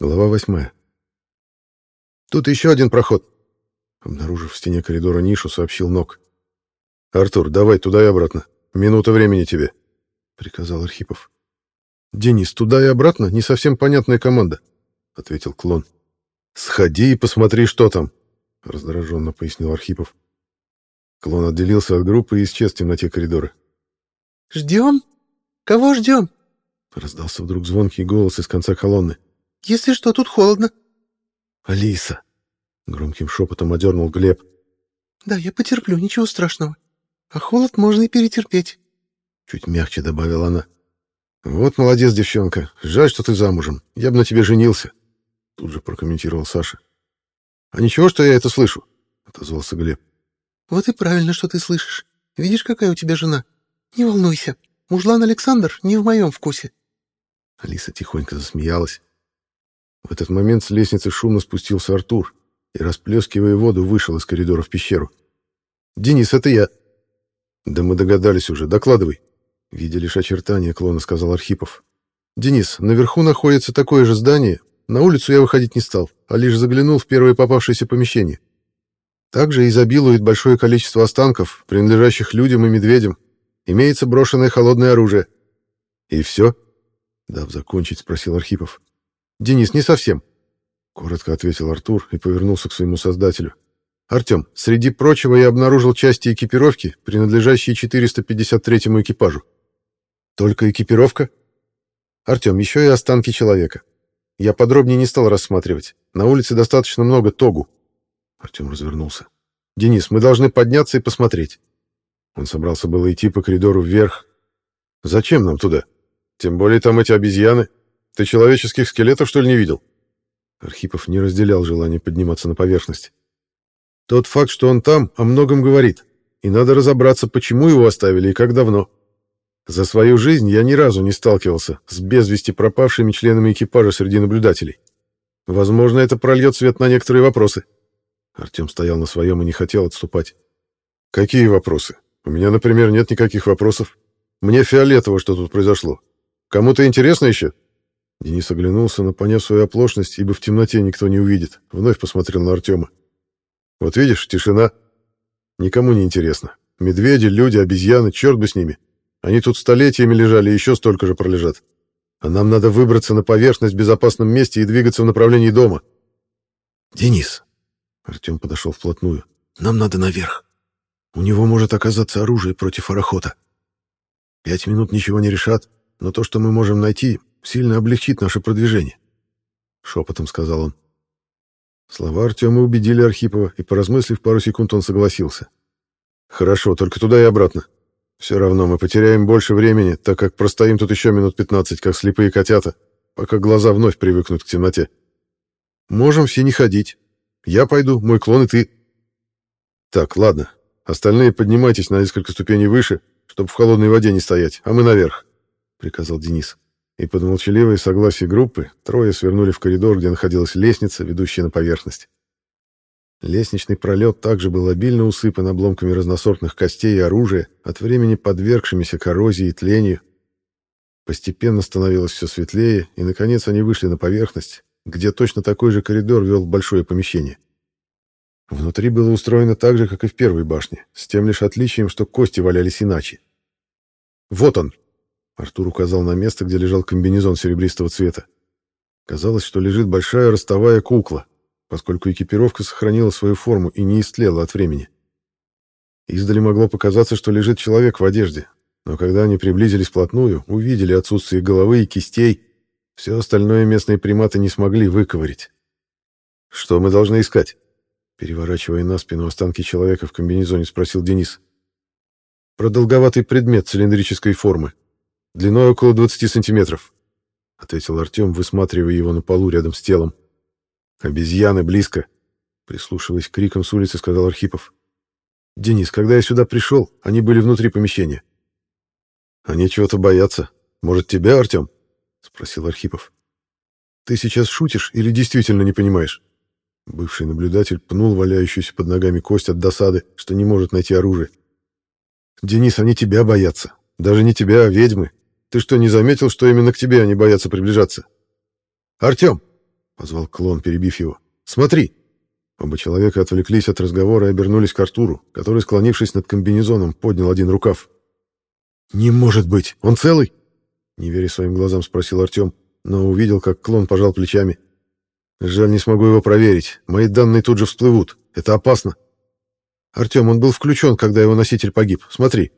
Глава восьмая. «Тут еще один проход!» Обнаружив в стене коридора нишу, сообщил Нок. «Артур, давай туда и обратно. Минута времени тебе», — приказал Архипов. «Денис, туда и обратно не совсем понятная команда», — ответил клон. «Сходи и посмотри, что там», — раздраженно пояснил Архипов. Клон отделился от группы и исчез в темноте коридора. «Ждем? Кого ждем?» — раздался вдруг звонкий голос из конца колонны. Если что, тут холодно. Алиса, громким шепотом одернул Глеб. Да, я потерплю, ничего страшного. А холод можно и перетерпеть. Чуть мягче добавила она. Вот молодец, девчонка. Жаль, что ты замужем. Я бы на тебе женился. Тут же прокомментировал Саша. А ничего, что я это слышу? Отозвался Глеб. Вот и правильно, что ты слышишь. Видишь, какая у тебя жена? Не волнуйся. Мужлан Александр не в моем вкусе. Алиса тихонько засмеялась. В этот момент с лестницы шумно спустился Артур и, расплескивая воду, вышел из коридора в пещеру. «Денис, это я!» «Да мы догадались уже. Докладывай!» Видя лишь очертания клона, сказал Архипов. «Денис, наверху находится такое же здание. На улицу я выходить не стал, а лишь заглянул в первое попавшееся помещение. Также изобилует большое количество останков, принадлежащих людям и медведям. Имеется брошенное холодное оружие». «И все?» Дав закончить, спросил Архипов. «Денис, не совсем», — коротко ответил Артур и повернулся к своему создателю. «Артем, среди прочего я обнаружил части экипировки, принадлежащие 453-му экипажу». «Только экипировка?» «Артем, еще и останки человека. Я подробнее не стал рассматривать. На улице достаточно много тогу». Артем развернулся. «Денис, мы должны подняться и посмотреть». Он собрался было идти по коридору вверх. «Зачем нам туда? Тем более там эти обезьяны. Ты человеческих скелетов, что ли, не видел? Архипов не разделял желание подниматься на поверхность. Тот факт, что он там, о многом говорит, и надо разобраться, почему его оставили и как давно. За свою жизнь я ни разу не сталкивался с без вести пропавшими членами экипажа среди наблюдателей. Возможно, это прольет свет на некоторые вопросы. Артем стоял на своем и не хотел отступать. Какие вопросы? У меня, например, нет никаких вопросов. Мне фиолетово, что тут произошло. Кому-то интересно еще? Денис оглянулся, но, поняв свою оплошность, ибо в темноте никто не увидит, вновь посмотрел на Артема. «Вот видишь, тишина. Никому не интересно. Медведи, люди, обезьяны, черт бы с ними. Они тут столетиями лежали и еще столько же пролежат. А нам надо выбраться на поверхность в безопасном месте и двигаться в направлении дома». «Денис!» Артем подошел вплотную. «Нам надо наверх. У него может оказаться оружие против арахота. Пять минут ничего не решат, но то, что мы можем найти, сильно облегчит наше продвижение», — шепотом сказал он. Слова Артема убедили Архипова, и, поразмыслив пару секунд, он согласился. «Хорошо, только туда и обратно. Все равно мы потеряем больше времени, так как простоим тут еще минут пятнадцать, как слепые котята, пока глаза вновь привыкнут к темноте. Можем все не ходить. Я пойду, мой клон и ты. Так, ладно. Остальные поднимайтесь на несколько ступеней выше, чтобы в холодной воде не стоять, а мы наверх», — приказал Денис и под молчаливое согласие группы трое свернули в коридор, где находилась лестница, ведущая на поверхность. Лестничный пролет также был обильно усыпан обломками разносортных костей и оружия, от времени подвергшимися коррозии и тлению. Постепенно становилось все светлее, и, наконец, они вышли на поверхность, где точно такой же коридор вел в большое помещение. Внутри было устроено так же, как и в первой башне, с тем лишь отличием, что кости валялись иначе. «Вот он!» Артур указал на место, где лежал комбинезон серебристого цвета. Казалось, что лежит большая ростовая кукла, поскольку экипировка сохранила свою форму и не истлела от времени. Издали могло показаться, что лежит человек в одежде, но когда они приблизились вплотную, увидели отсутствие головы и кистей, все остальное местные приматы не смогли выковырить. «Что мы должны искать?» Переворачивая на спину останки человека в комбинезоне, спросил Денис. «Продолговатый предмет цилиндрической формы», длиной около 20 сантиметров», — ответил Артем, высматривая его на полу рядом с телом. «Обезьяны близко», — прислушиваясь к крикам с улицы, сказал Архипов. «Денис, когда я сюда пришел, они были внутри помещения». «Они чего-то боятся. Может, тебя, Артем?» — спросил Архипов. «Ты сейчас шутишь или действительно не понимаешь?» Бывший наблюдатель пнул валяющуюся под ногами кость от досады, что не может найти оружие. «Денис, они тебя боятся. Даже не тебя, а ведьмы. Ты что, не заметил, что именно к тебе они боятся приближаться? Артем! позвал клон, перебив его. «Смотри!» Оба человека отвлеклись от разговора и обернулись к Артуру, который, склонившись над комбинезоном, поднял один рукав. «Не может быть! Он целый?» Не веря своим глазам, спросил Артем, но увидел, как клон пожал плечами. «Жаль, не смогу его проверить. Мои данные тут же всплывут. Это опасно». «Артем, он был включен, когда его носитель погиб. Смотри».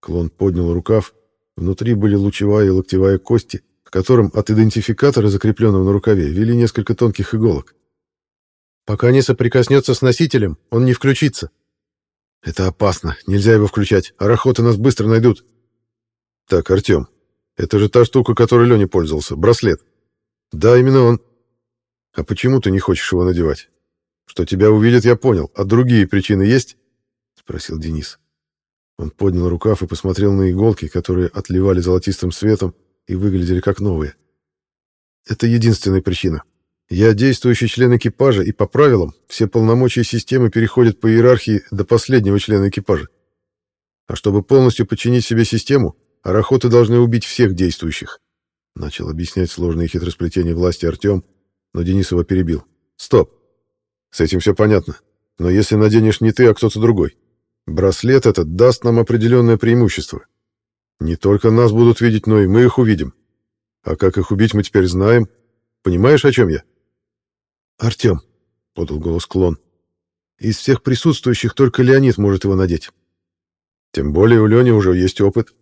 Клон поднял рукав. Внутри были лучевая и локтевая кости, к которым от идентификатора, закрепленного на рукаве, вели несколько тонких иголок. Пока не соприкоснется с носителем, он не включится. Это опасно, нельзя его включать, арахоты нас быстро найдут. Так, Артем, это же та штука, которой Леня пользовался, браслет. Да, именно он. А почему ты не хочешь его надевать? Что тебя увидят, я понял, а другие причины есть? Спросил Денис. Он поднял рукав и посмотрел на иголки, которые отливали золотистым светом и выглядели как новые. Это единственная причина, я действующий член экипажа, и по правилам все полномочия системы переходят по иерархии до последнего члена экипажа. А чтобы полностью подчинить себе систему, арахоты должны убить всех действующих. Начал объяснять сложные хитросплетения власти Артем, но Денис его перебил. Стоп. С этим все понятно. Но если наденешь не ты, а кто-то другой, браслет этот даст нам определенное преимущество. Не только нас будут видеть, но и мы их увидим. А как их убить, мы теперь знаем. Понимаешь, о чем я? «Артем», — подал голос клон, — «из всех присутствующих только Леонид может его надеть». «Тем более у Лени уже есть опыт.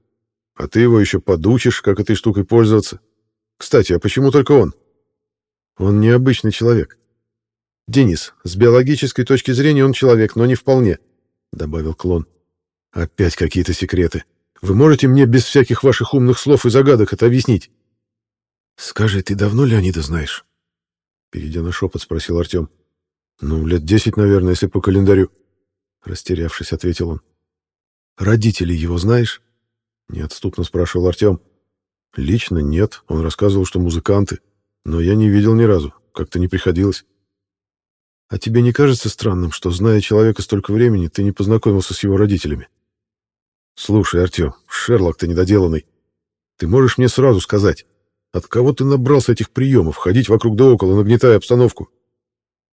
А ты его еще подучишь, как этой штукой пользоваться. Кстати, а почему только он?» «Он необычный человек». «Денис, с биологической точки зрения он человек, но не вполне», — добавил клон. «Опять какие-то секреты. Вы можете мне без всяких ваших умных слов и загадок это объяснить?» «Скажи, ты давно Леонида знаешь?» Перейдя на шепот, спросил Артем. «Ну, лет десять, наверное, если по календарю». Растерявшись, ответил он. «Родителей его знаешь?» Неотступно спрашивал Артем. «Лично нет. Он рассказывал, что музыканты. Но я не видел ни разу. Как-то не приходилось». «А тебе не кажется странным, что, зная человека столько времени, ты не познакомился с его родителями?» «Слушай, Артем, Шерлок ты недоделанный. Ты можешь мне сразу сказать, от кого ты набрался этих приемов, ходить вокруг да около, нагнетая обстановку?»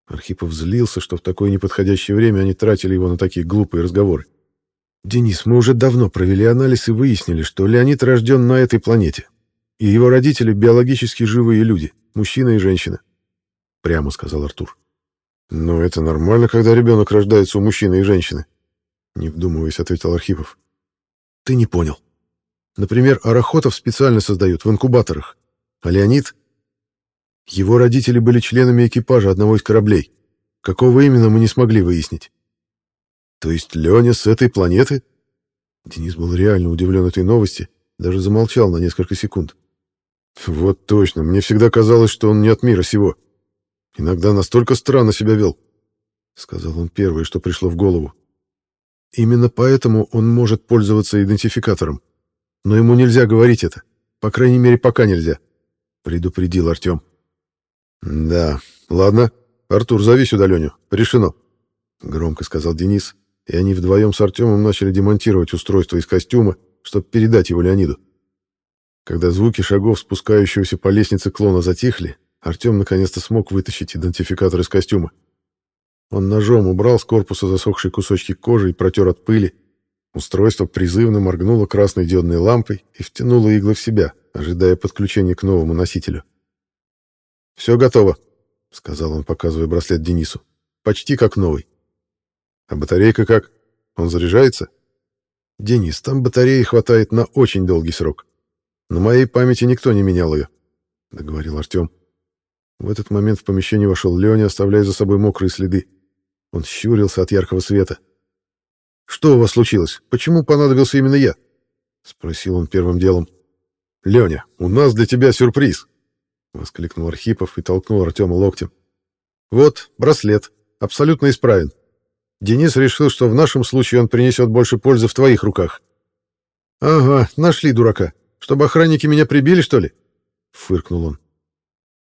Архипов злился, что в такое неподходящее время они тратили его на такие глупые разговоры. «Денис, мы уже давно провели анализ и выяснили, что Леонид рожден на этой планете, и его родители — биологически живые люди, мужчина и женщина», — прямо сказал Артур. «Но это нормально, когда ребенок рождается у мужчины и женщины», — не вдумываясь, ответил Архипов. «Ты не понял. Например, арахотов специально создают в инкубаторах, а Леонид? Его родители были членами экипажа одного из кораблей. Какого именно, мы не смогли выяснить. То есть Леня с этой планеты? Денис был реально удивлен этой новости, даже замолчал на несколько секунд. Вот точно, мне всегда казалось, что он не от мира сего. Иногда настолько странно себя вел, — сказал он первое, что пришло в голову. Именно поэтому он может пользоваться идентификатором. Но ему нельзя говорить это. По крайней мере, пока нельзя. —— предупредил Артем. «Да, ладно. Артур, зови сюда Леню. Решено», — громко сказал Денис, и они вдвоем с Артемом начали демонтировать устройство из костюма, чтобы передать его Леониду. Когда звуки шагов спускающегося по лестнице клона затихли, Артем наконец-то смог вытащить идентификатор из костюма. Он ножом убрал с корпуса засохшие кусочки кожи и протер от пыли. Устройство призывно моргнуло красной диодной лампой и втянуло иглы в себя, ожидая подключения к новому носителю. «Все готово», — сказал он, показывая браслет Денису. «Почти как новый». «А батарейка как? Он заряжается?» «Денис, там батареи хватает на очень долгий срок. На моей памяти никто не менял ее», — договорил Артем. В этот момент в помещение вошел Леня, оставляя за собой мокрые следы. Он щурился от яркого света. «Что у вас случилось? Почему понадобился именно я?» — спросил он первым делом. «Леня, у нас для тебя сюрприз!» — воскликнул Архипов и толкнул Артема локтем. «Вот, браслет. Абсолютно исправен. Денис решил, что в нашем случае он принесет больше пользы в твоих руках». «Ага, нашли дурака. Чтобы охранники меня прибили, что ли?» — фыркнул он.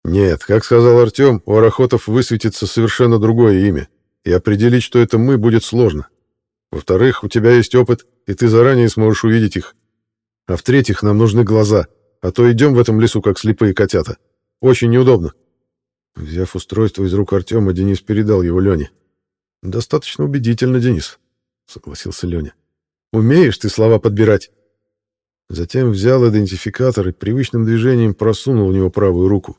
«Нет, как сказал Артем, у Арахотов высветится совершенно другое имя, и определить, что это мы, будет сложно. Во-вторых, у тебя есть опыт, и ты заранее сможешь увидеть их. А в-третьих, нам нужны глаза, а то идем в этом лесу, как слепые котята. Очень неудобно. Взяв устройство из рук Артема, Денис передал его Лене. «Достаточно убедительно, Денис», — согласился Леня. «Умеешь ты слова подбирать». Затем взял идентификатор и привычным движением просунул в него правую руку.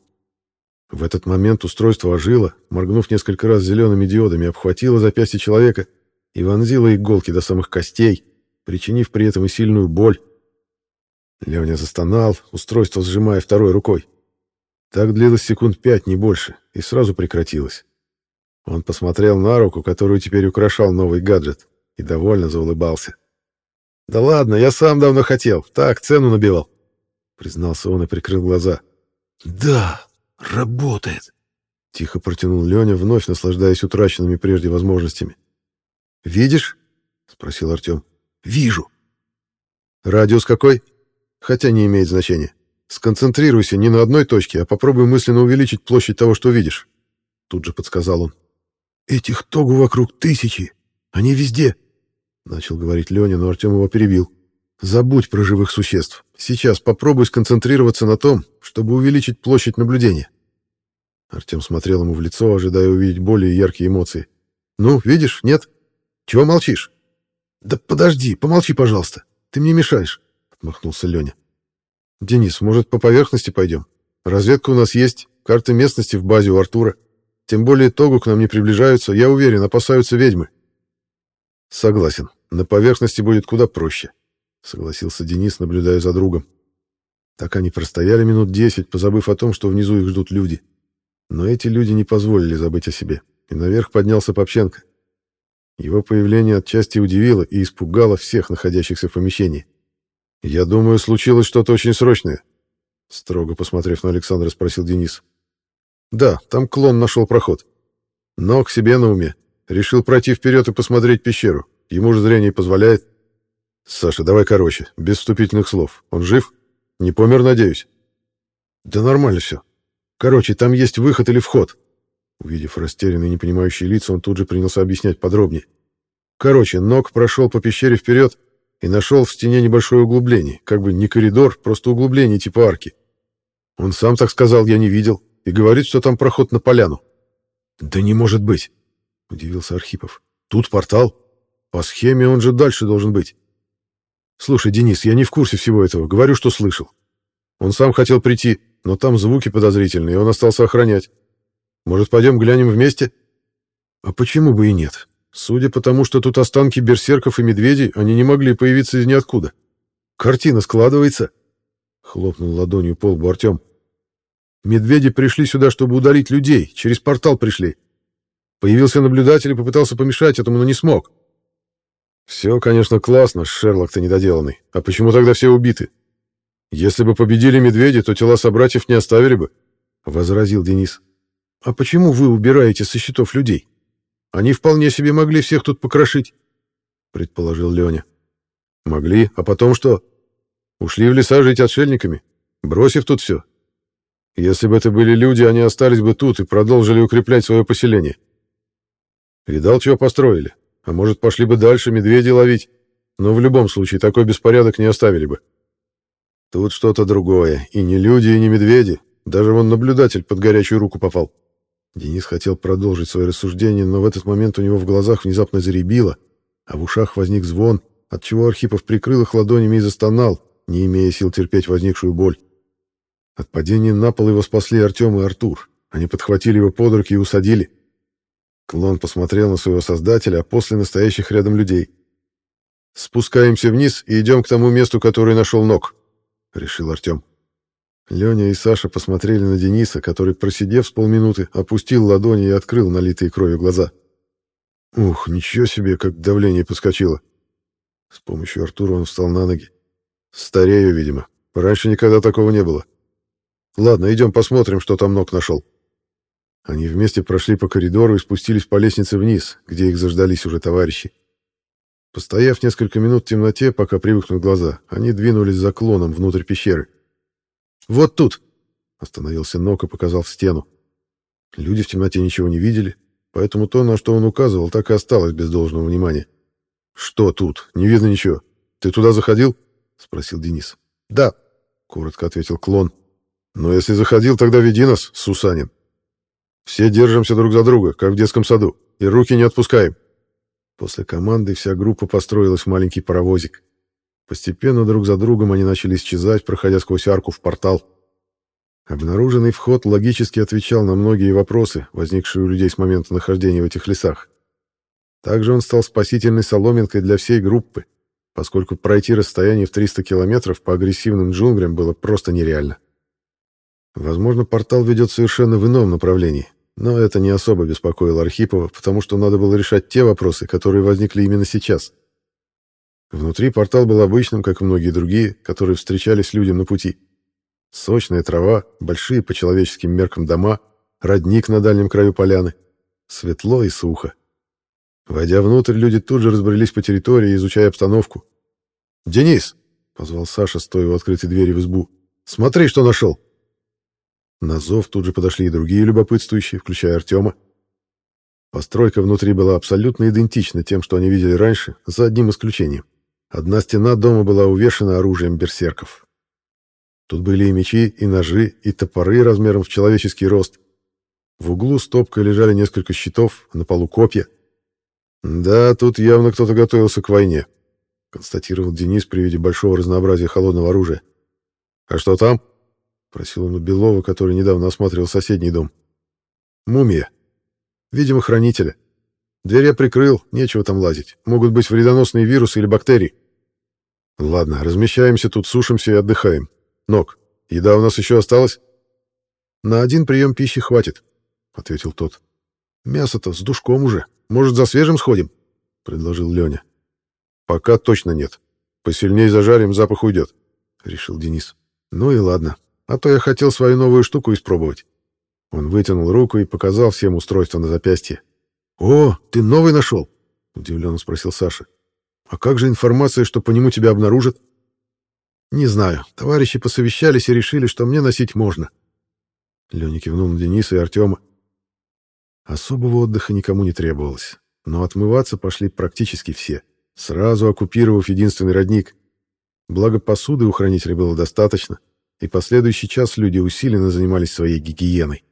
В этот момент устройство ожило, моргнув несколько раз зелеными диодами, обхватило запястье человека и вонзило иголки до самых костей, причинив при этом и сильную боль. Леня застонал, устройство сжимая второй рукой. Так длилось секунд пять, не больше, и сразу прекратилось. Он посмотрел на руку, которую теперь украшал новый гаджет, и довольно заулыбался. «Да ладно, я сам давно хотел. Так, цену набивал», — признался он и прикрыл глаза. «Да, работает», — тихо протянул Леня, вновь наслаждаясь утраченными прежде возможностями. «Видишь?» — спросил Артем. «Вижу». «Радиус какой?» «Хотя не имеет значения. Сконцентрируйся не на одной точке, а попробуй мысленно увеличить площадь того, что видишь», — тут же подсказал он. «Этих тогу вокруг тысячи. Они везде», — начал говорить Леня, но Артем его перебил. «Забудь про живых существ. Сейчас попробуй сконцентрироваться на том, чтобы увеличить площадь наблюдения». Артем смотрел ему в лицо, ожидая увидеть более яркие эмоции. «Ну, видишь, нет? Чего молчишь?» «Да подожди, помолчи, пожалуйста. Ты мне мешаешь», — отмахнулся Леня. «Денис, может, по поверхности пойдем? Разведка у нас есть, карты местности в базе у Артура. Тем более Тогу к нам не приближаются, я уверен, опасаются ведьмы». Согласен. На поверхности будет куда проще, согласился Денис, наблюдая за другом. Так они простояли минут десять, позабыв о том, что внизу их ждут люди. Но эти люди не позволили забыть о себе, и наверх поднялся Попченко. Его появление отчасти удивило и испугало всех находящихся в помещении. «Я думаю, случилось что-то очень срочное», — строго посмотрев на Александра, спросил Денис. «Да, там клон нашел проход. Но к себе на уме. Решил пройти вперед и посмотреть пещеру. Ему же зрение позволяет. Саша, давай короче, без вступительных слов. Он жив? Не помер, надеюсь? Да нормально все. Короче, там есть выход или вход. Увидев растерянные, непонимающие лица, он тут же принялся объяснять подробнее. Короче, Ног прошел по пещере вперед и нашел в стене небольшое углубление. Как бы не коридор, просто углубление типа арки. Он сам так сказал, я не видел, и говорит, что там проход на поляну. Да не может быть. — удивился Архипов. «Тут портал. По схеме он же дальше должен быть. Слушай, Денис, я не в курсе всего этого. Говорю, что слышал. Он сам хотел прийти, но там звуки подозрительные, и он остался охранять. Может, пойдем глянем вместе? А почему бы и нет? Судя по тому, что тут останки берсерков и медведей, они не могли появиться из ниоткуда. Картина складывается. Хлопнул ладонью по лбу Артем. Медведи пришли сюда, чтобы удалить людей. Через портал пришли. Появился наблюдатель и попытался помешать этому, но не смог. Все, конечно, классно, Шерлок-то недоделанный. А почему тогда все убиты? Если бы победили медведи, то тела собратьев не оставили бы, — возразил Денис. А почему вы убираете со счетов людей? Они вполне себе могли всех тут покрошить, — предположил Леня. Могли, а потом что? Ушли в леса жить отшельниками, бросив тут все. Если бы это были люди, они остались бы тут и продолжили укреплять свое поселение. — Видал, чего построили. А может, пошли бы дальше медведей ловить. Но в любом случае такой беспорядок не оставили бы. Тут что-то другое. И не люди, и не медведи. Даже вон наблюдатель под горячую руку попал. Денис хотел продолжить свое рассуждение, но в этот момент у него в глазах внезапно заребило, а в ушах возник звон, отчего Архипов прикрыл их ладонями и застонал, не имея сил терпеть возникшую боль. От падения на пол его спасли Артем и Артур. Они подхватили его под руки и усадили. Клон посмотрел на своего создателя, а после настоящих рядом людей. «Спускаемся вниз и идем к тому месту, которое нашел ног», — решил Артем. Леня и Саша посмотрели на Дениса, который, просидев с полминуты, опустил ладони и открыл налитые кровью глаза. «Ух, ничего себе, как давление подскочило!» С помощью Артура он встал на ноги. «Старею, видимо. Раньше никогда такого не было. Ладно, идем посмотрим, что там ног нашел». Они вместе прошли по коридору и спустились по лестнице вниз, где их заждались уже товарищи. Постояв несколько минут в темноте, пока привыкнут глаза, они двинулись за клоном внутрь пещеры. «Вот тут!» — остановился Нок и показал в стену. Люди в темноте ничего не видели, поэтому то, на что он указывал, так и осталось без должного внимания. «Что тут? Не видно ничего. Ты туда заходил?» — спросил Денис. «Да», — коротко ответил клон. «Но если заходил, тогда веди нас, Сусанин». Все держимся друг за друга, как в детском саду, и руки не отпускаем. После команды вся группа построилась в маленький паровозик. Постепенно друг за другом они начали исчезать, проходя сквозь арку в портал. Обнаруженный вход логически отвечал на многие вопросы, возникшие у людей с момента нахождения в этих лесах. Также он стал спасительной соломинкой для всей группы, поскольку пройти расстояние в 300 километров по агрессивным джунглям было просто нереально. Возможно, портал ведет совершенно в ином направлении, но это не особо беспокоило Архипова, потому что надо было решать те вопросы, которые возникли именно сейчас. Внутри портал был обычным, как и многие другие, которые встречались людям на пути. Сочная трава, большие по человеческим меркам дома, родник на дальнем краю поляны. Светло и сухо. Войдя внутрь, люди тут же разбрелись по территории, изучая обстановку. «Денис!» — позвал Саша, стоя у открытой двери в избу. «Смотри, что нашел!» На зов тут же подошли и другие любопытствующие, включая Артема. Постройка внутри была абсолютно идентична тем, что они видели раньше, за одним исключением. Одна стена дома была увешана оружием берсерков. Тут были и мечи, и ножи, и топоры размером в человеческий рост. В углу стопкой лежали несколько щитов, на полу копья — «Да, тут явно кто-то готовился к войне», — констатировал Денис при виде большого разнообразия холодного оружия. «А что там?» — просил он у Белова, который недавно осматривал соседний дом. «Мумия. Видимо, хранителя. Дверь я прикрыл, нечего там лазить. Могут быть вредоносные вирусы или бактерии. Ладно, размещаемся тут, сушимся и отдыхаем. Ног, еда у нас еще осталась?» «На один прием пищи хватит», — ответил тот. «Мясо-то с душком уже». Может, за свежим сходим?» — предложил Леня. «Пока точно нет. Посильнее зажарим, запах уйдет», — решил Денис. «Ну и ладно. А то я хотел свою новую штуку испробовать». Он вытянул руку и показал всем устройство на запястье. «О, ты новый нашел?» — удивленно спросил Саша. «А как же информация, что по нему тебя обнаружат?» «Не знаю. Товарищи посовещались и решили, что мне носить можно». Леня кивнул на Дениса и Артема. Особого отдыха никому не требовалось, но отмываться пошли практически все, сразу оккупировав единственный родник. Благо посуды у хранителя было достаточно, и последующий час люди усиленно занимались своей гигиеной.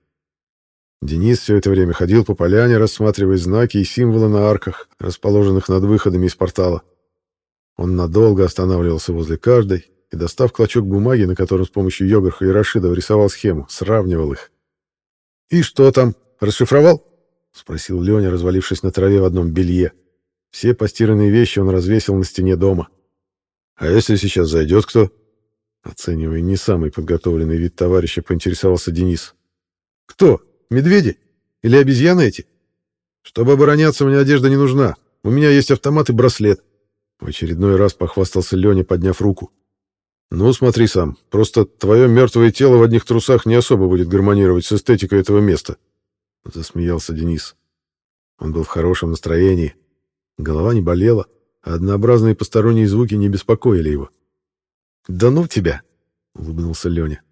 Денис все это время ходил по поляне, рассматривая знаки и символы на арках, расположенных над выходами из портала. Он надолго останавливался возле каждой и, достав клочок бумаги, на котором с помощью Йогарха и Рашидов рисовал схему, сравнивал их. «И что там? Расшифровал?» — спросил Леня, развалившись на траве в одном белье. Все постиранные вещи он развесил на стене дома. «А если сейчас зайдет кто?» Оценивая не самый подготовленный вид товарища, поинтересовался Денис. «Кто? Медведи? Или обезьяны эти? Чтобы обороняться, мне одежда не нужна. У меня есть автомат и браслет». В очередной раз похвастался Леня, подняв руку. «Ну, смотри сам. Просто твое мертвое тело в одних трусах не особо будет гармонировать с эстетикой этого места», — засмеялся Денис. Он был в хорошем настроении. Голова не болела, а однообразные посторонние звуки не беспокоили его. «Да ну тебя!» — улыбнулся Леня.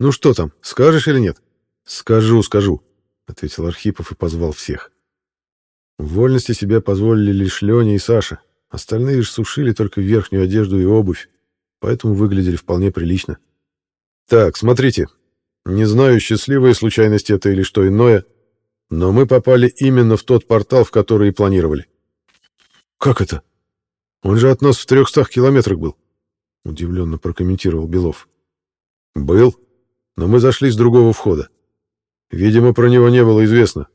«Ну что там, скажешь или нет?» «Скажу, скажу», — ответил Архипов и позвал всех. Вольности себе позволили лишь Леня и Саша. Остальные же сушили только верхнюю одежду и обувь, поэтому выглядели вполне прилично. «Так, смотрите. Не знаю, счастливая случайность это или что иное, но мы попали именно в тот портал, в который и планировали. Как это? Он же от нас в трехстах километрах был, удивленно прокомментировал Белов. Был, но мы зашли с другого входа. Видимо, про него не было известно.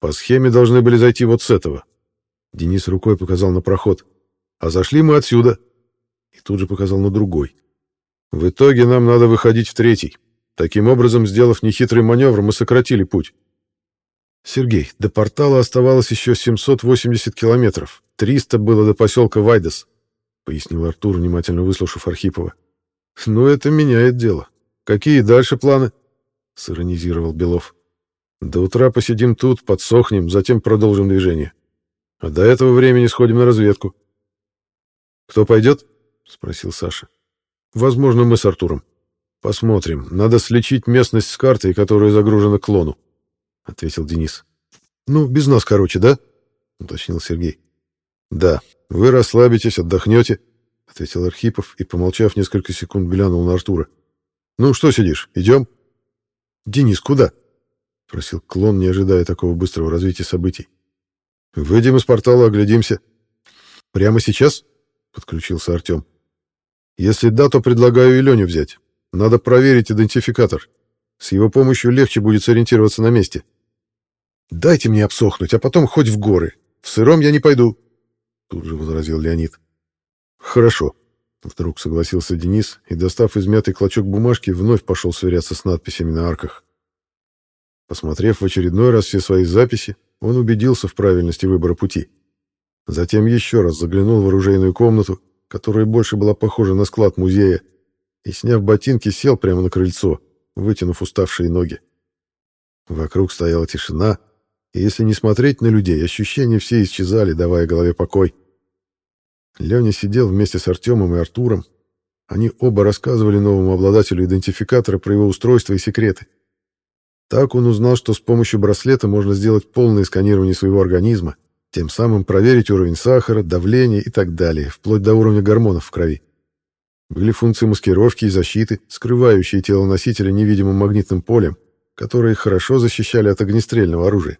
По схеме должны были зайти вот с этого. Денис рукой показал на проход. А зашли мы отсюда. И тут же показал на другой. В итоге нам надо выходить в третий. Таким образом, сделав нехитрый маневр, мы сократили путь. «Сергей, до портала оставалось еще 780 километров. 300 было до поселка Вайдас», — пояснил Артур, внимательно выслушав Архипова. «Ну, это меняет дело. Какие дальше планы?» — сиронизировал Белов. «До утра посидим тут, подсохнем, затем продолжим движение. А до этого времени сходим на разведку». «Кто пойдет?» — спросил Саша. «Возможно, мы с Артуром. Посмотрим. Надо слечить местность с картой, которая загружена клону. — ответил Денис. «Ну, без нас, короче, да?» — уточнил Сергей. «Да, вы расслабитесь, отдохнете», — ответил Архипов и, помолчав несколько секунд, глянул на Артура. «Ну, что сидишь, идем?» «Денис, куда?» — спросил Клон, не ожидая такого быстрого развития событий. «Выйдем из портала, оглядимся». «Прямо сейчас?» — подключился Артем. «Если да, то предлагаю и взять. Надо проверить идентификатор. С его помощью легче будет сориентироваться на месте». «Дайте мне обсохнуть, а потом хоть в горы. В сыром я не пойду», — тут же возразил Леонид. «Хорошо», — вдруг согласился Денис и, достав измятый клочок бумажки, вновь пошел сверяться с надписями на арках. Посмотрев в очередной раз все свои записи, он убедился в правильности выбора пути. Затем еще раз заглянул в оружейную комнату, которая больше была похожа на склад музея, и, сняв ботинки, сел прямо на крыльцо, вытянув уставшие ноги. Вокруг стояла тишина, и если не смотреть на людей, ощущения все исчезали, давая голове покой. Леня сидел вместе с Артемом и Артуром. Они оба рассказывали новому обладателю идентификатора про его устройство и секреты. Так он узнал, что с помощью браслета можно сделать полное сканирование своего организма, тем самым проверить уровень сахара, давления и так далее, вплоть до уровня гормонов в крови. Были функции маскировки и защиты, скрывающие тело носителя невидимым магнитным полем, которые хорошо защищали от огнестрельного оружия.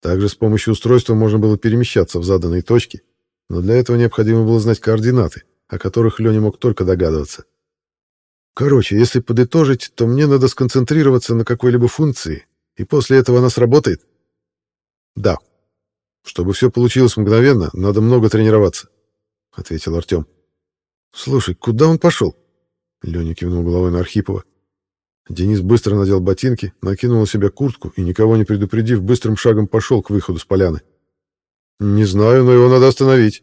Также с помощью устройства можно было перемещаться в заданные точки, но для этого необходимо было знать координаты, о которых Леня мог только догадываться. Короче, если подытожить, то мне надо сконцентрироваться на какой-либо функции, и после этого она сработает? Да. Чтобы все получилось мгновенно, надо много тренироваться, — ответил Артем. Слушай, куда он пошел? Леня кивнул головой на Архипова. Денис быстро надел ботинки, накинул на себя куртку и, никого не предупредив, быстрым шагом пошел к выходу с поляны. «Не знаю, но его надо остановить».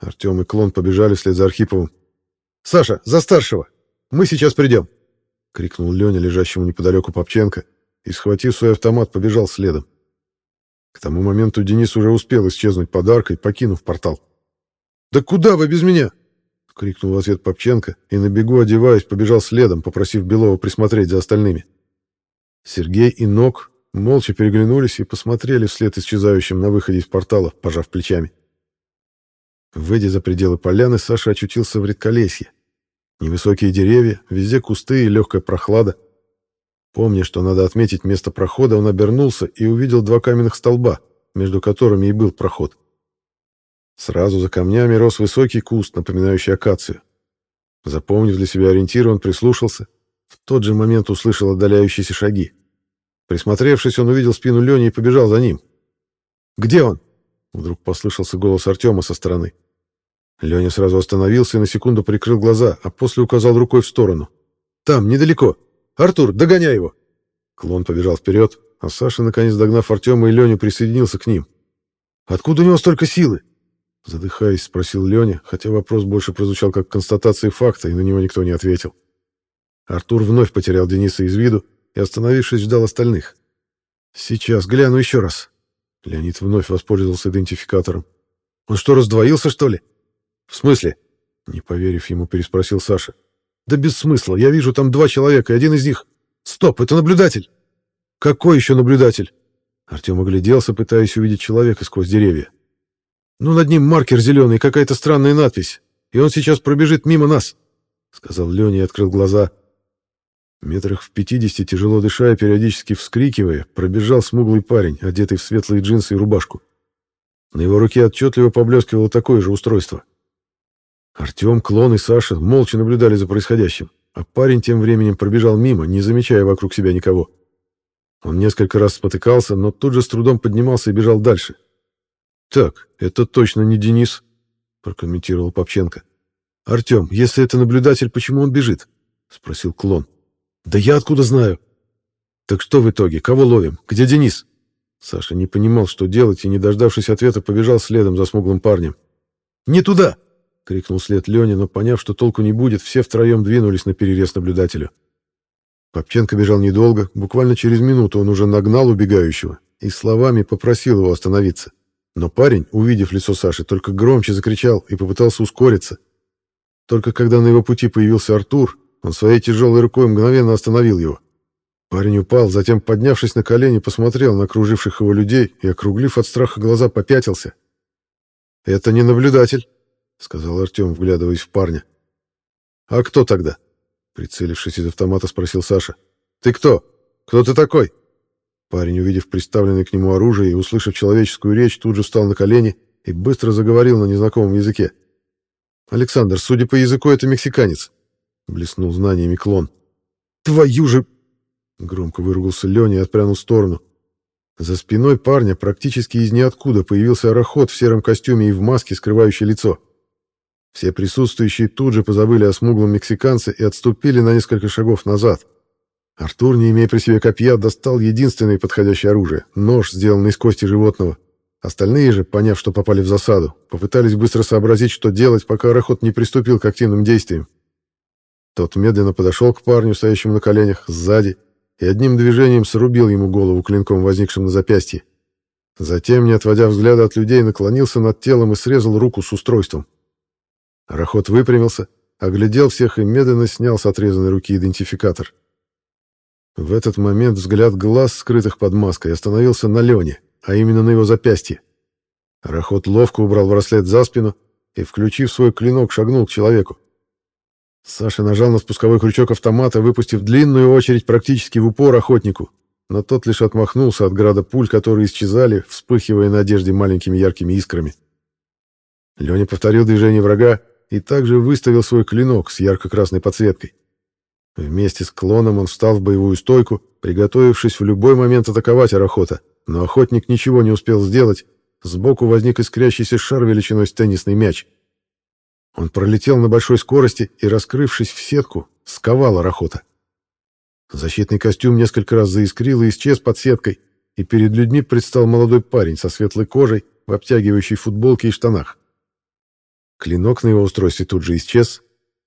Артем и Клон побежали вслед за Архиповым. «Саша, за старшего! Мы сейчас придем!» — крикнул Леня, лежащему неподалеку Попченко, и, схватив свой автомат, побежал следом. К тому моменту Денис уже успел исчезнуть подаркой, покинув портал. «Да куда вы без меня?» — крикнул в ответ Попченко и на бегу, одеваясь, побежал следом, попросив Белова присмотреть за остальными. Сергей и Нок молча переглянулись и посмотрели вслед исчезающим на выходе из портала, пожав плечами. Выйдя за пределы поляны, Саша очутился в редколесье, Невысокие деревья, везде кусты и легкая прохлада. Помня, что надо отметить место прохода, он обернулся и увидел два каменных столба, между которыми и был проход. Сразу за камнями рос высокий куст, напоминающий акацию. Запомнив для себя ориентир, он прислушался. В тот же момент услышал отдаляющиеся шаги. Присмотревшись, он увидел спину Лени и побежал за ним. «Где он?» Вдруг послышался голос Артема со стороны. Леня сразу остановился и на секунду прикрыл глаза, а после указал рукой в сторону. «Там, недалеко. Артур, догоняй его!» Клон побежал вперед, а Саша, наконец догнав Артема и Леню, присоединился к ним. «Откуда у него столько силы?» Задыхаясь, спросил Леня, хотя вопрос больше прозвучал как констатация факта, и на него никто не ответил. Артур вновь потерял Дениса из виду и, остановившись, ждал остальных. «Сейчас гляну еще раз». Леонид вновь воспользовался идентификатором. «Он что, раздвоился, что ли?» «В смысле?» Не поверив ему, переспросил Саша. «Да без смысла. Я вижу там два человека, и один из них... Стоп, это наблюдатель!» «Какой еще наблюдатель?» Артем огляделся, пытаясь увидеть человека сквозь деревья. «Ну, над ним маркер зеленый, какая-то странная надпись, и он сейчас пробежит мимо нас», — сказал Леня и открыл глаза. Метрах в пятидесяти, тяжело дыша и периодически вскрикивая, пробежал смуглый парень, одетый в светлые джинсы и рубашку. На его руке отчетливо поблескивало такое же устройство. Артем, Клон и Саша молча наблюдали за происходящим, а парень тем временем пробежал мимо, не замечая вокруг себя никого. Он несколько раз спотыкался, но тут же с трудом поднимался и бежал дальше. «Так, это точно не Денис», — прокомментировал Попченко. «Артем, если это наблюдатель, почему он бежит?» — спросил Клон. «Да я откуда знаю?» «Так что в итоге? Кого ловим? Где Денис?» Саша не понимал, что делать, и, не дождавшись ответа, побежал следом за смуглым парнем. «Не туда!» крикнул след Лене, но, поняв, что толку не будет, все втроем двинулись на перерез наблюдателю. Попченко бежал недолго, буквально через минуту он уже нагнал убегающего и словами попросил его остановиться. Но парень, увидев лицо Саши, только громче закричал и попытался ускориться. Только когда на его пути появился Артур, он своей тяжелой рукой мгновенно остановил его. Парень упал, затем, поднявшись на колени, посмотрел на окруживших его людей и, округлив от страха глаза, попятился. «Это не наблюдатель», — сказал Артем, вглядываясь в парня. «А кто тогда?» — прицелившись из автомата, спросил Саша. «Ты кто? Кто ты такой?» Парень, увидев приставленное к нему оружие и услышав человеческую речь, тут же встал на колени и быстро заговорил на незнакомом языке. «Александр, судя по языку, это мексиканец», — блеснул знаниями клон. «Твою же...» — громко выругался Леня и отпрянул в сторону. За спиной парня практически из ниоткуда появился арахот в сером костюме и в маске, скрывающей лицо. Все присутствующие тут же позабыли о смуглом мексиканце и отступили на несколько шагов назад. Артур, не имея при себе копья, достал единственное подходящее оружие — нож, сделанный из кости животного. Остальные же, поняв, что попали в засаду, попытались быстро сообразить, что делать, пока Арахот не приступил к активным действиям. Тот медленно подошел к парню, стоящему на коленях, сзади, и одним движением срубил ему голову клинком, возникшим на запястье. Затем, не отводя взгляда от людей, наклонился над телом и срезал руку с устройством. Рахот выпрямился, оглядел всех и медленно снял с отрезанной руки идентификатор. В этот момент взгляд глаз, скрытых под маской, остановился на Лене, а именно на его запястье. Рахот ловко убрал браслет за спину и, включив свой клинок, шагнул к человеку. Саша нажал на спусковой крючок автомата, выпустив длинную очередь практически в упор охотнику, но тот лишь отмахнулся от града пуль, которые исчезали, вспыхивая на одежде маленькими яркими искрами. Леня повторил движение врага и также выставил свой клинок с ярко-красной подсветкой. Вместе с клоном он встал в боевую стойку, приготовившись в любой момент атаковать Арахота, но охотник ничего не успел сделать, сбоку возник искрящийся шар величиной с теннисный мяч — он пролетел на большой скорости и, раскрывшись в сетку, сковал Арахота. Защитный костюм несколько раз заискрил и исчез под сеткой, и перед людьми предстал молодой парень со светлой кожей в обтягивающей футболке и штанах. Клинок на его устройстве тут же исчез.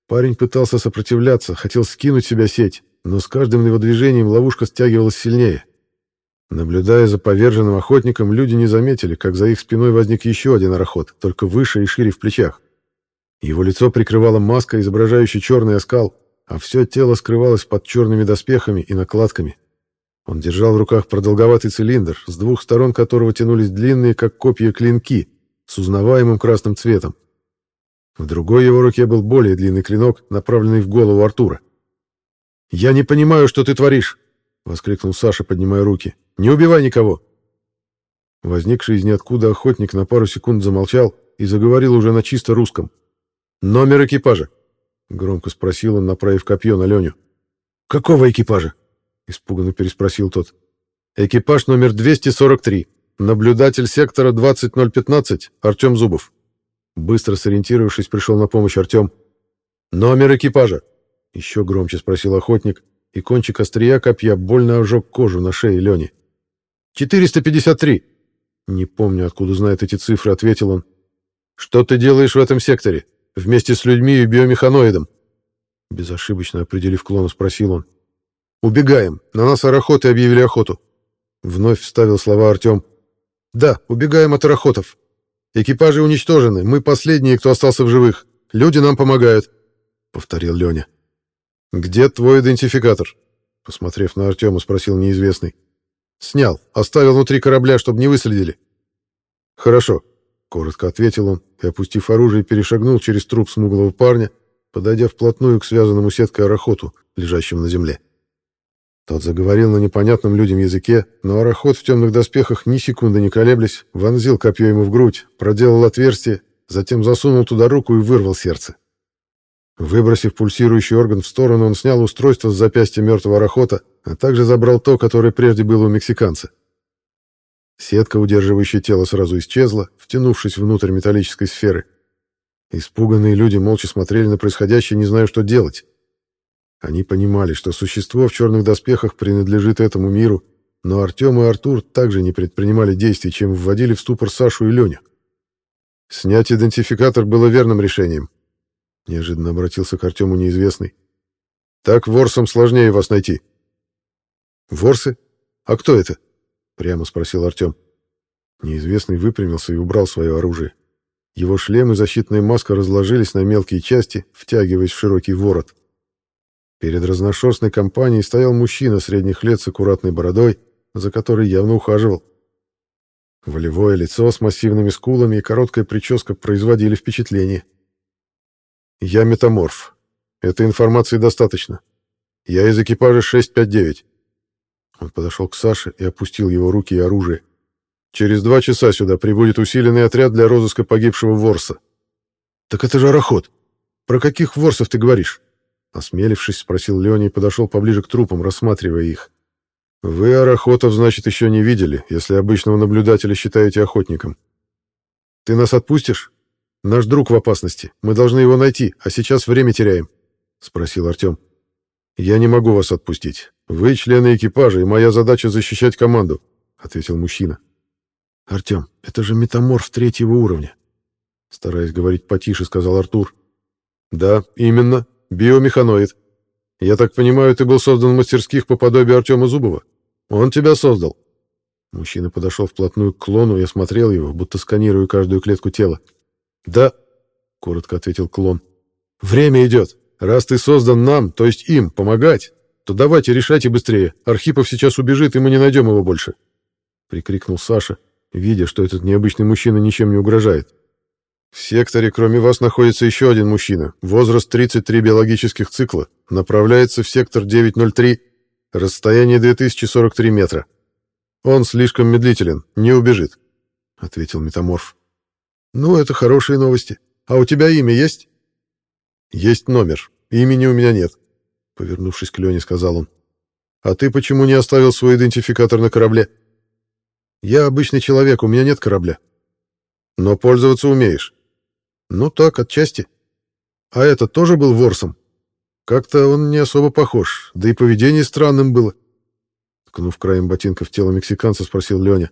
Парень пытался сопротивляться, хотел скинуть себя сеть, но с каждым его движением ловушка стягивалась сильнее. Наблюдая за поверженным охотником, люди не заметили, как за их спиной возник еще один арахот, только выше и шире в плечах. Его лицо прикрывала маска, изображающая черный оскал, а все тело скрывалось под черными доспехами и накладками. Он держал в руках продолговатый цилиндр, с двух сторон которого тянулись длинные, как копья, клинки с узнаваемым красным цветом. В другой его руке был более длинный клинок, направленный в голову Артура. «Я не понимаю, что ты творишь!» — воскликнул Саша, поднимая руки. «Не убивай никого!» Возникший из ниоткуда охотник на пару секунд замолчал и заговорил уже на чисто русском. «Номер экипажа?» — громко спросил он, направив копье на Леню. «Какого экипажа?» — испуганно переспросил тот. «Экипаж номер 243. Наблюдатель сектора 20015 Артем Зубов». Быстро сориентировавшись, пришел на помощь Артем. «Номер экипажа?» — еще громче спросил охотник, и кончик острия копья больно ожег кожу на шее Лени. «453!» Не помню, откуда знает эти цифры, ответил он. «Что ты делаешь в этом секторе?» Вместе с людьми и биомеханоидом. Безошибочно определив клона, спросил он. «Убегаем. На нас арахоты объявили охоту». Вновь вставил слова Артем. «Да, убегаем от арахотов. Экипажи уничтожены. Мы последние, кто остался в живых. Люди нам помогают», — повторил Леня. «Где твой идентификатор?» Посмотрев на Артема, спросил неизвестный. «Снял. Оставил внутри корабля, чтобы не выследили». «Хорошо. Коротко ответил он и, опустив оружие, перешагнул через труп смуглого парня, подойдя вплотную к связанному сеткой арахоту, лежащему на земле. Тот заговорил на непонятном людям языке, но арахот в темных доспехах ни секунды не колеблясь, вонзил копье ему в грудь, проделал отверстие, затем засунул туда руку и вырвал сердце. Выбросив пульсирующий орган в сторону, он снял устройство с запястья мертвого арахота, а также забрал то, которое прежде было у мексиканца. Сетка, удерживающая тело, сразу исчезла, втянувшись внутрь металлической сферы. Испуганные люди молча смотрели на происходящее, не зная, что делать. Они понимали, что существо в черных доспехах принадлежит этому миру, но Артем и Артур также не предпринимали действий, чем вводили в ступор Сашу и Леню. Снять идентификатор было верным решением. Неожиданно обратился к Артему неизвестный. Так ворсам сложнее вас найти. Ворсы? А кто это? Прямо спросил Артем. Неизвестный выпрямился и убрал свое оружие. Его шлем и защитная маска разложились на мелкие части, втягиваясь в широкий ворот. Перед разношерстной компанией стоял мужчина средних лет с аккуратной бородой, за которой явно ухаживал. Волевое лицо с массивными скулами и короткая прическа производили впечатление. «Я метаморф. Этой информации достаточно. Я из экипажа 659. Он подошел к Саше и опустил его руки и оружие. «Через два часа сюда прибудет усиленный отряд для розыска погибшего Ворса». «Так это же Арахот. Про каких Ворсов ты говоришь?» Осмелившись, спросил Леня и подошел поближе к трупам, рассматривая их. «Вы Арахотов, значит, еще не видели, если обычного наблюдателя считаете охотником. Ты нас отпустишь? Наш друг в опасности. Мы должны его найти, а сейчас время теряем», — спросил Артем. «Я не могу вас отпустить. Вы члены экипажа, и моя задача защищать команду», — ответил мужчина. «Артем, это же метаморф третьего уровня», — стараясь говорить потише, сказал Артур. «Да, именно. Биомеханоид. Я так понимаю, ты был создан в мастерских по подобию Артема Зубова? Он тебя создал?» Мужчина подошел вплотную к клону и осмотрел его, будто сканируя каждую клетку тела. «Да», — коротко ответил клон. «Время идет. Раз ты создан нам, то есть им, помогать, то давайте решайте быстрее. Архипов сейчас убежит, и мы не найдем его больше», — прикрикнул Саша, видя, что этот необычный мужчина ничем не угрожает. В секторе, кроме вас, находится еще один мужчина. Возраст 33 биологических цикла. Направляется в сектор 903. Расстояние 2043 метра. Он слишком медлителен, не убежит, — ответил метаморф. Ну, это хорошие новости. А у тебя имя есть? Есть номер. Имени у меня нет, — повернувшись к Лене, сказал он. А ты почему не оставил свой идентификатор на корабле? Я обычный человек, у меня нет корабля. Но пользоваться умеешь. Ну так, отчасти. А это тоже был ворсом? Как-то он не особо похож, да и поведение странным было. Ткнув краем ботинка в тело мексиканца, спросил Леня.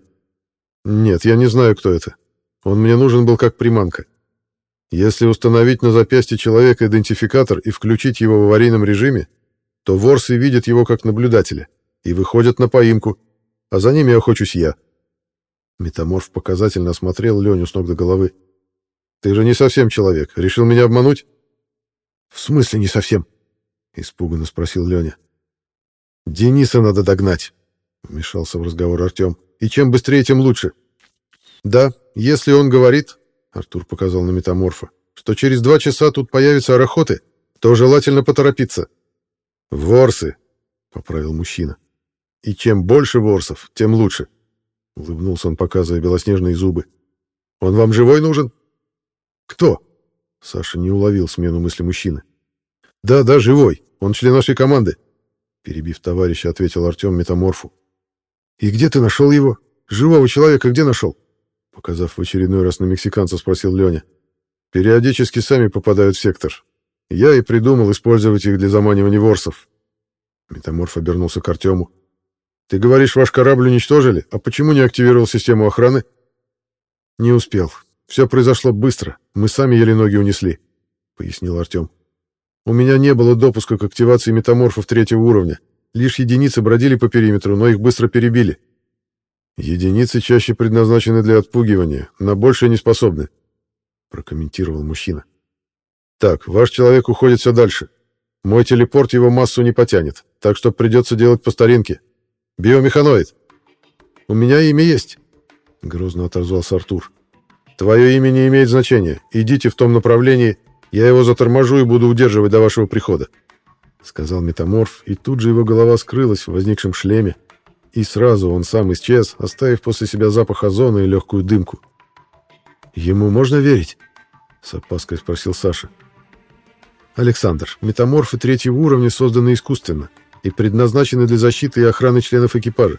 «Нет, я не знаю, кто это. Он мне нужен был как приманка. Если установить на запястье человека идентификатор и включить его в аварийном режиме, то ворсы видят его как наблюдателя и выходят на поимку, а за ними охочусь я». Метаморф показательно осмотрел Леню с ног до головы. Ты же не совсем человек. Решил меня обмануть? В смысле не совсем? Испуганно спросил Леня. Дениса надо догнать, вмешался в разговор Артем. И чем быстрее, тем лучше. Да, если он говорит, Артур показал на метаморфа, что через два часа тут появятся арахоты, то желательно поторопиться. Ворсы, поправил мужчина. И чем больше ворсов, тем лучше. Улыбнулся он, показывая белоснежные зубы. Он вам живой нужен? «Кто?» Саша не уловил смену мысли мужчины. «Да, да, живой. Он член нашей команды», — перебив товарища, ответил Артем метаморфу. «И где ты нашел его? Живого человека где нашел?» Показав в очередной раз на мексиканца, спросил Леня. «Периодически сами попадают в сектор. Я и придумал использовать их для заманивания ворсов». Метаморф обернулся к Артему. «Ты говоришь, ваш корабль уничтожили? А почему не активировал систему охраны?» «Не успел. Все произошло быстро, мы сами еле ноги унесли», — пояснил Артем. «У меня не было допуска к активации метаморфов третьего уровня. Лишь единицы бродили по периметру, но их быстро перебили. Единицы чаще предназначены для отпугивания, на большее не способны», — прокомментировал мужчина. «Так, ваш человек уходит все дальше. Мой телепорт его массу не потянет, так что придется делать по старинке. Биомеханоид. У меня имя есть», — грозно отозвался Артур. Твое имя не имеет значения. Идите в том направлении, я его заторможу и буду удерживать до вашего прихода», — сказал метаморф, и тут же его голова скрылась в возникшем шлеме, и сразу он сам исчез, оставив после себя запах озона и легкую дымку. «Ему можно верить?» — с опаской спросил Саша. «Александр, метаморфы третьего уровня созданы искусственно и предназначены для защиты и охраны членов экипажа,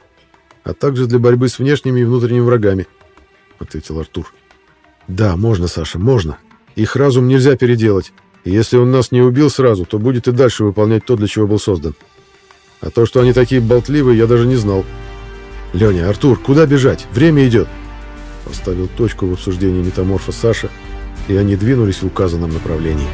а также для борьбы с внешними и внутренними врагами», — ответил Артур. Да, можно, Саша, можно. Их разум нельзя переделать. И если он нас не убил сразу, то будет и дальше выполнять то, для чего был создан. А то, что они такие болтливые, я даже не знал. Леня, Артур, куда бежать? Время идет. Поставил точку в обсуждении метаморфа Саша, и они двинулись в указанном направлении.